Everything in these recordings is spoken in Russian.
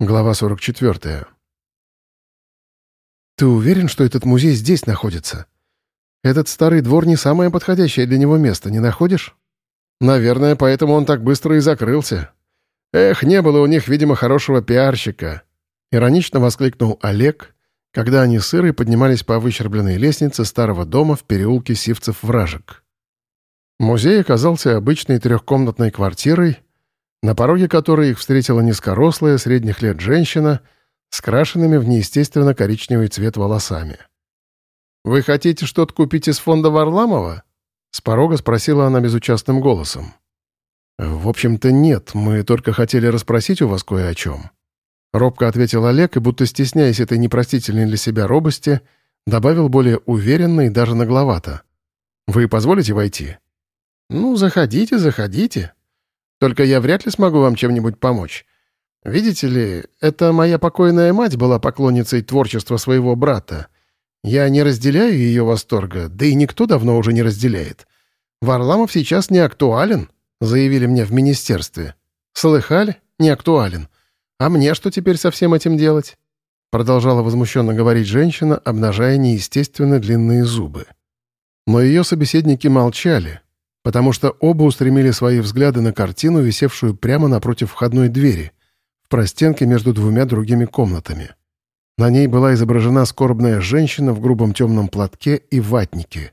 Глава 44. «Ты уверен, что этот музей здесь находится? Этот старый двор не самое подходящее для него место, не находишь?» «Наверное, поэтому он так быстро и закрылся. Эх, не было у них, видимо, хорошего пиарщика», — иронично воскликнул Олег, когда они с Ирой поднимались по выщербленной лестнице старого дома в переулке Сивцев-Вражек. Музей оказался обычной трехкомнатной квартирой, на пороге которой их встретила низкорослая, средних лет женщина с крашенными в неестественно коричневый цвет волосами. «Вы хотите что-то купить из фонда Варламова?» С порога спросила она безучастным голосом. «В общем-то, нет, мы только хотели расспросить у вас кое о чем». Робко ответил Олег и, будто стесняясь этой непростительной для себя робости, добавил более уверенно и даже нагловато. «Вы позволите войти?» «Ну, заходите, заходите», только я вряд ли смогу вам чем-нибудь помочь. Видите ли, это моя покойная мать была поклонницей творчества своего брата. Я не разделяю ее восторга, да и никто давно уже не разделяет. Варламов сейчас не актуален, заявили мне в министерстве. Слыхали? Не актуален. А мне что теперь со всем этим делать? Продолжала возмущенно говорить женщина, обнажая неестественно длинные зубы. Но ее собеседники молчали, потому что оба устремили свои взгляды на картину, висевшую прямо напротив входной двери, в простенке между двумя другими комнатами. На ней была изображена скорбная женщина в грубом темном платке и ватнике.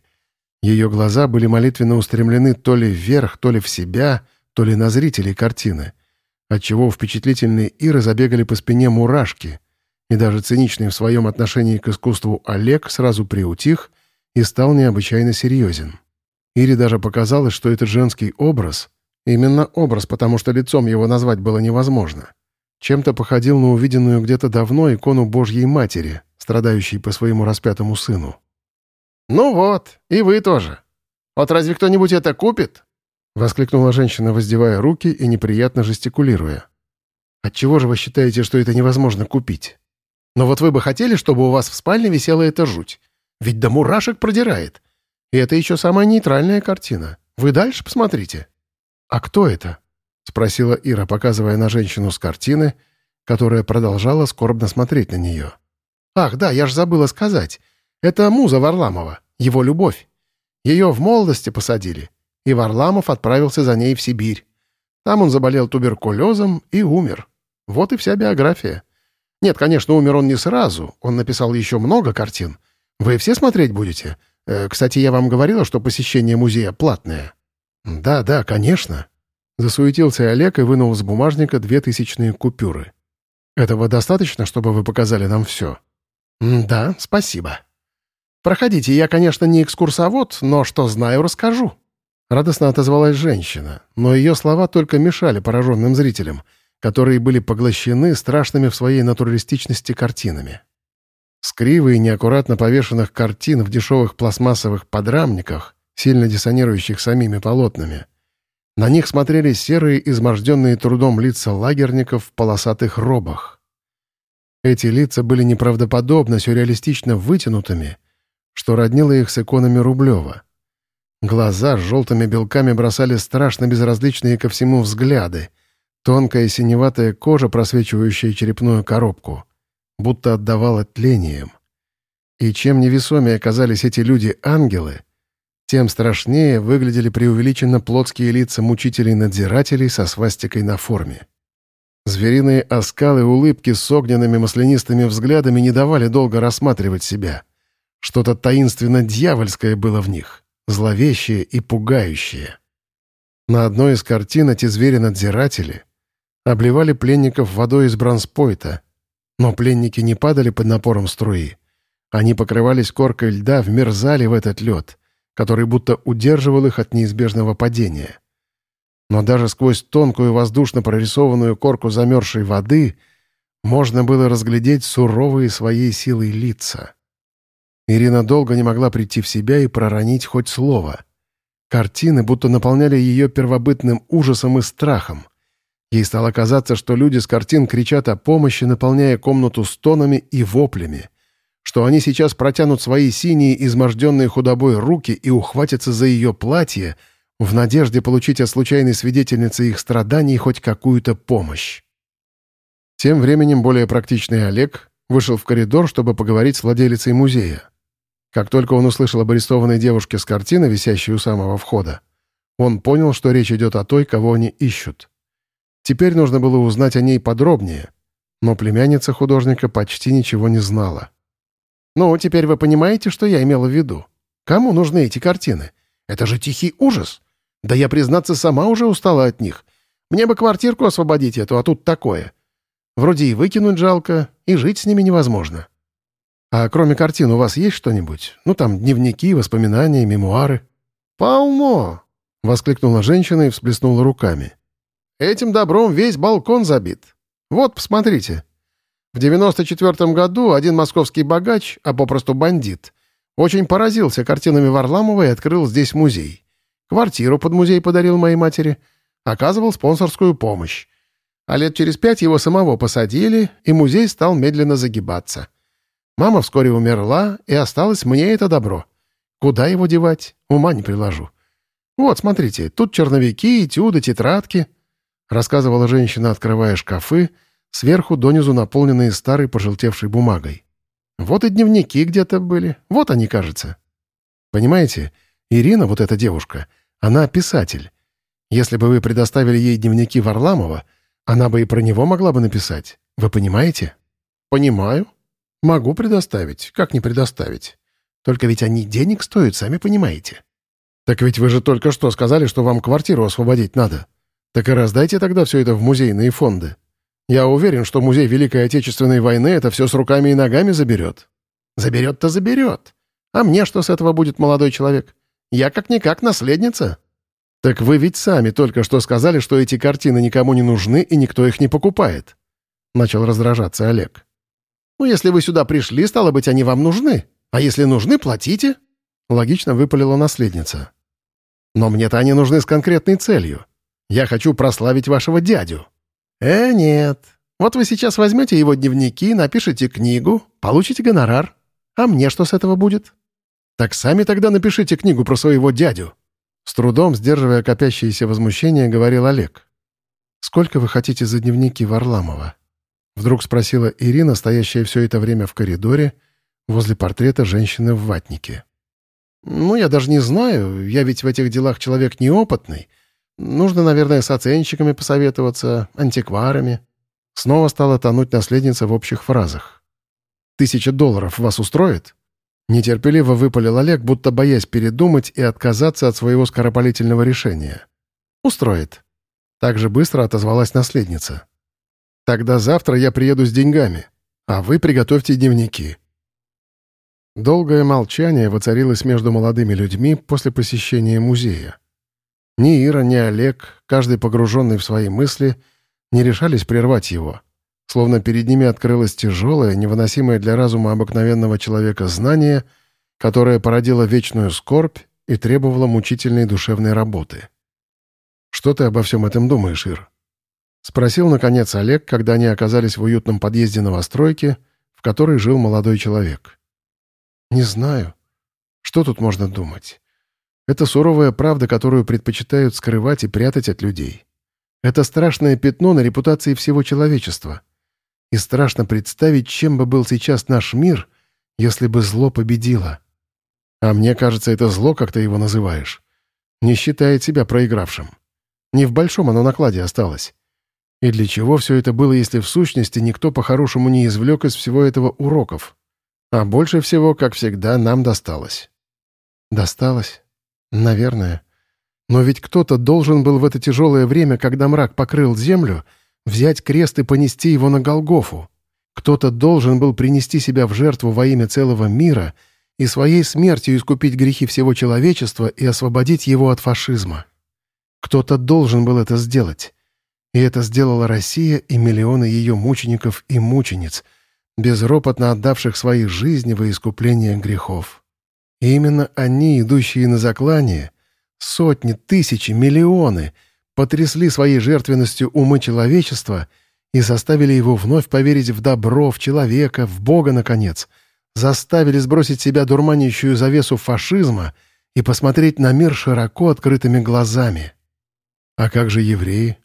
Ее глаза были молитвенно устремлены то ли вверх, то ли в себя, то ли на зрителей картины, отчего впечатлительные Иры забегали по спине мурашки, и даже циничный в своем отношении к искусству Олег сразу приутих и стал необычайно серьезен. Ире даже показалось, что этот женский образ, именно образ, потому что лицом его назвать было невозможно, чем-то походил на увиденную где-то давно икону Божьей Матери, страдающей по своему распятому сыну. «Ну вот, и вы тоже. Вот разве кто-нибудь это купит?» — воскликнула женщина, воздевая руки и неприятно жестикулируя. «Отчего же вы считаете, что это невозможно купить? Но вот вы бы хотели, чтобы у вас в спальне висела эта жуть? Ведь до мурашек продирает. И это еще самая нейтральная картина. Вы дальше посмотрите». «А кто это?» — спросила Ира, показывая на женщину с картины, которая продолжала скорбно смотреть на нее. «Ах, да, я ж забыла сказать. Это муза Варламова, его любовь. Ее в молодости посадили, и Варламов отправился за ней в Сибирь. Там он заболел туберкулезом и умер. Вот и вся биография. Нет, конечно, умер он не сразу, он написал еще много картин. Вы все смотреть будете?» Э, кстати, я вам говорила, что посещение музея платное?» «Да, да, конечно». Засуетился Олег и вынул из бумажника две тысячные купюры. «Этого достаточно, чтобы вы показали нам все?» «Да, спасибо. Проходите, я, конечно, не экскурсовод, но что знаю, расскажу». Радостно отозвалась женщина, но ее слова только мешали пораженным зрителям, которые были поглощены страшными в своей натуралистичности картинами. С и неаккуратно повешенных картин в дешевых пластмассовых подрамниках, сильно диссонирующих самими полотнами. На них смотрели серые, изможденные трудом лица лагерников в полосатых робах. Эти лица были неправдоподобно сюрреалистично вытянутыми, что роднило их с иконами Рублева. Глаза с желтыми белками бросали страшно безразличные ко всему взгляды, тонкая синеватая кожа, просвечивающая черепную коробку — будто отдавало тлением. И чем невесомее оказались эти люди-ангелы, тем страшнее выглядели преувеличенно плотские лица мучителей-надзирателей со свастикой на форме. Звериные оскалы улыбки с огненными маслянистыми взглядами не давали долго рассматривать себя. Что-то таинственно-дьявольское было в них, зловещее и пугающее. На одной из картин эти звери-надзиратели обливали пленников водой из бронспойта — но пленники не падали под напором струи. Они покрывались коркой льда, вмерзали в этот лед, который будто удерживал их от неизбежного падения. Но даже сквозь тонкую воздушно прорисованную корку замерзшей воды можно было разглядеть суровые своей силой лица. Ирина долго не могла прийти в себя и проронить хоть слово. Картины будто наполняли ее первобытным ужасом и страхом. Ей стало казаться, что люди с картин кричат о помощи, наполняя комнату стонами и воплями, что они сейчас протянут свои синие, изможденные худобой руки и ухватятся за ее платье в надежде получить от случайной свидетельницы их страданий хоть какую-то помощь. Тем временем более практичный Олег вышел в коридор, чтобы поговорить с владелицей музея. Как только он услышал об арестованной девушке с картины, висящей у самого входа, он понял, что речь идет о той, кого они ищут. Теперь нужно было узнать о ней подробнее, но племянница художника почти ничего не знала. «Ну, теперь вы понимаете, что я имела в виду? Кому нужны эти картины? Это же тихий ужас. Да я, признаться, сама уже устала от них. Мне бы квартирку освободить эту, а тут такое. Вроде и выкинуть жалко, и жить с ними невозможно. А кроме картин у вас есть что-нибудь? Ну, там, дневники, воспоминания, мемуары?» «Полно!» — воскликнула женщина и всплеснула руками. «Этим добром весь балкон забит. Вот, посмотрите. В 94 году один московский богач, а попросту бандит, очень поразился картинами Варламова и открыл здесь музей. Квартиру под музей подарил моей матери, оказывал спонсорскую помощь. А лет через пять его самого посадили, и музей стал медленно загибаться. Мама вскоре умерла, и осталось мне это добро. Куда его девать? Ума не приложу. Вот, смотрите, тут черновики, этюды, тетрадки. Рассказывала женщина, открывая шкафы, сверху донизу наполненные старой пожелтевшей бумагой. Вот и дневники где-то были. Вот они, кажется. Понимаете, Ирина, вот эта девушка, она писатель. Если бы вы предоставили ей дневники Варламова, она бы и про него могла бы написать. Вы понимаете? Понимаю. Могу предоставить. Как не предоставить? Только ведь они денег стоят, сами понимаете. Так ведь вы же только что сказали, что вам квартиру освободить надо. Так и раздайте тогда все это в музейные фонды. Я уверен, что музей Великой Отечественной войны это все с руками и ногами заберет. Заберет-то заберет. А мне что с этого будет, молодой человек? Я как-никак наследница. Так вы ведь сами только что сказали, что эти картины никому не нужны и никто их не покупает. Начал раздражаться Олег. Ну, если вы сюда пришли, стало быть, они вам нужны. А если нужны, платите. Логично выпалила наследница. Но мне-то они нужны с конкретной целью. Я хочу прославить вашего дядю. «Э, нет. Вот вы сейчас возьмете его дневники, напишите книгу, получите гонорар. А мне что с этого будет?» «Так сами тогда напишите книгу про своего дядю». С трудом, сдерживая копящееся возмущение, говорил Олег. «Сколько вы хотите за дневники Варламова?» Вдруг спросила Ирина, стоящая все это время в коридоре, возле портрета женщины в ватнике. «Ну, я даже не знаю. Я ведь в этих делах человек неопытный. Нужно, наверное, с оценщиками посоветоваться, антикварами. Снова стала тонуть наследница в общих фразах. «Тысяча долларов вас устроит?» Нетерпеливо выпалил Олег, будто боясь передумать и отказаться от своего скоропалительного решения. «Устроит». Так же быстро отозвалась наследница. «Тогда завтра я приеду с деньгами, а вы приготовьте дневники». Долгое молчание воцарилось между молодыми людьми после посещения музея. Ни Ира, ни Олег, каждый погруженный в свои мысли, не решались прервать его. Словно перед ними открылось тяжелое, невыносимое для разума обыкновенного человека знание, которое породило вечную скорбь и требовало мучительной душевной работы. «Что ты обо всем этом думаешь, Ир?» — спросил, наконец, Олег, когда они оказались в уютном подъезде новостройки, в которой жил молодой человек. «Не знаю. Что тут можно думать? Это суровая правда, которую предпочитают скрывать и прятать от людей. Это страшное пятно на репутации всего человечества. И страшно представить, чем бы был сейчас наш мир, если бы зло победило. А мне кажется, это зло, как ты его называешь, не считает себя проигравшим. Не в большом оно накладе осталось. И для чего все это было, если в сущности никто по-хорошему не извлек из всего этого уроков? А больше всего, как всегда, нам досталось. Досталось? Наверное. Но ведь кто-то должен был в это тяжелое время, когда мрак покрыл землю, взять крест и понести его на Голгофу. Кто-то должен был принести себя в жертву во имя целого мира и своей смертью искупить грехи всего человечества и освободить его от фашизма. Кто-то должен был это сделать. И это сделала Россия и миллионы ее мучеников и мучениц, безропотно отдавших свои жизни во искупление грехов. Именно они, идущие на заклание, сотни, тысячи, миллионы, потрясли своей жертвенностью умы человечества и заставили его вновь поверить в добро, в человека, в Бога, наконец, заставили сбросить себя дурманящую завесу фашизма и посмотреть на мир широко открытыми глазами. А как же евреи?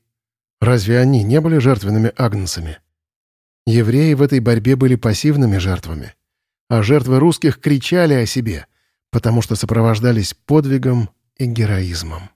Разве они не были жертвенными агнцами? Евреи в этой борьбе были пассивными жертвами, а жертвы русских кричали о себе, потому что сопровождались подвигом и героизмом.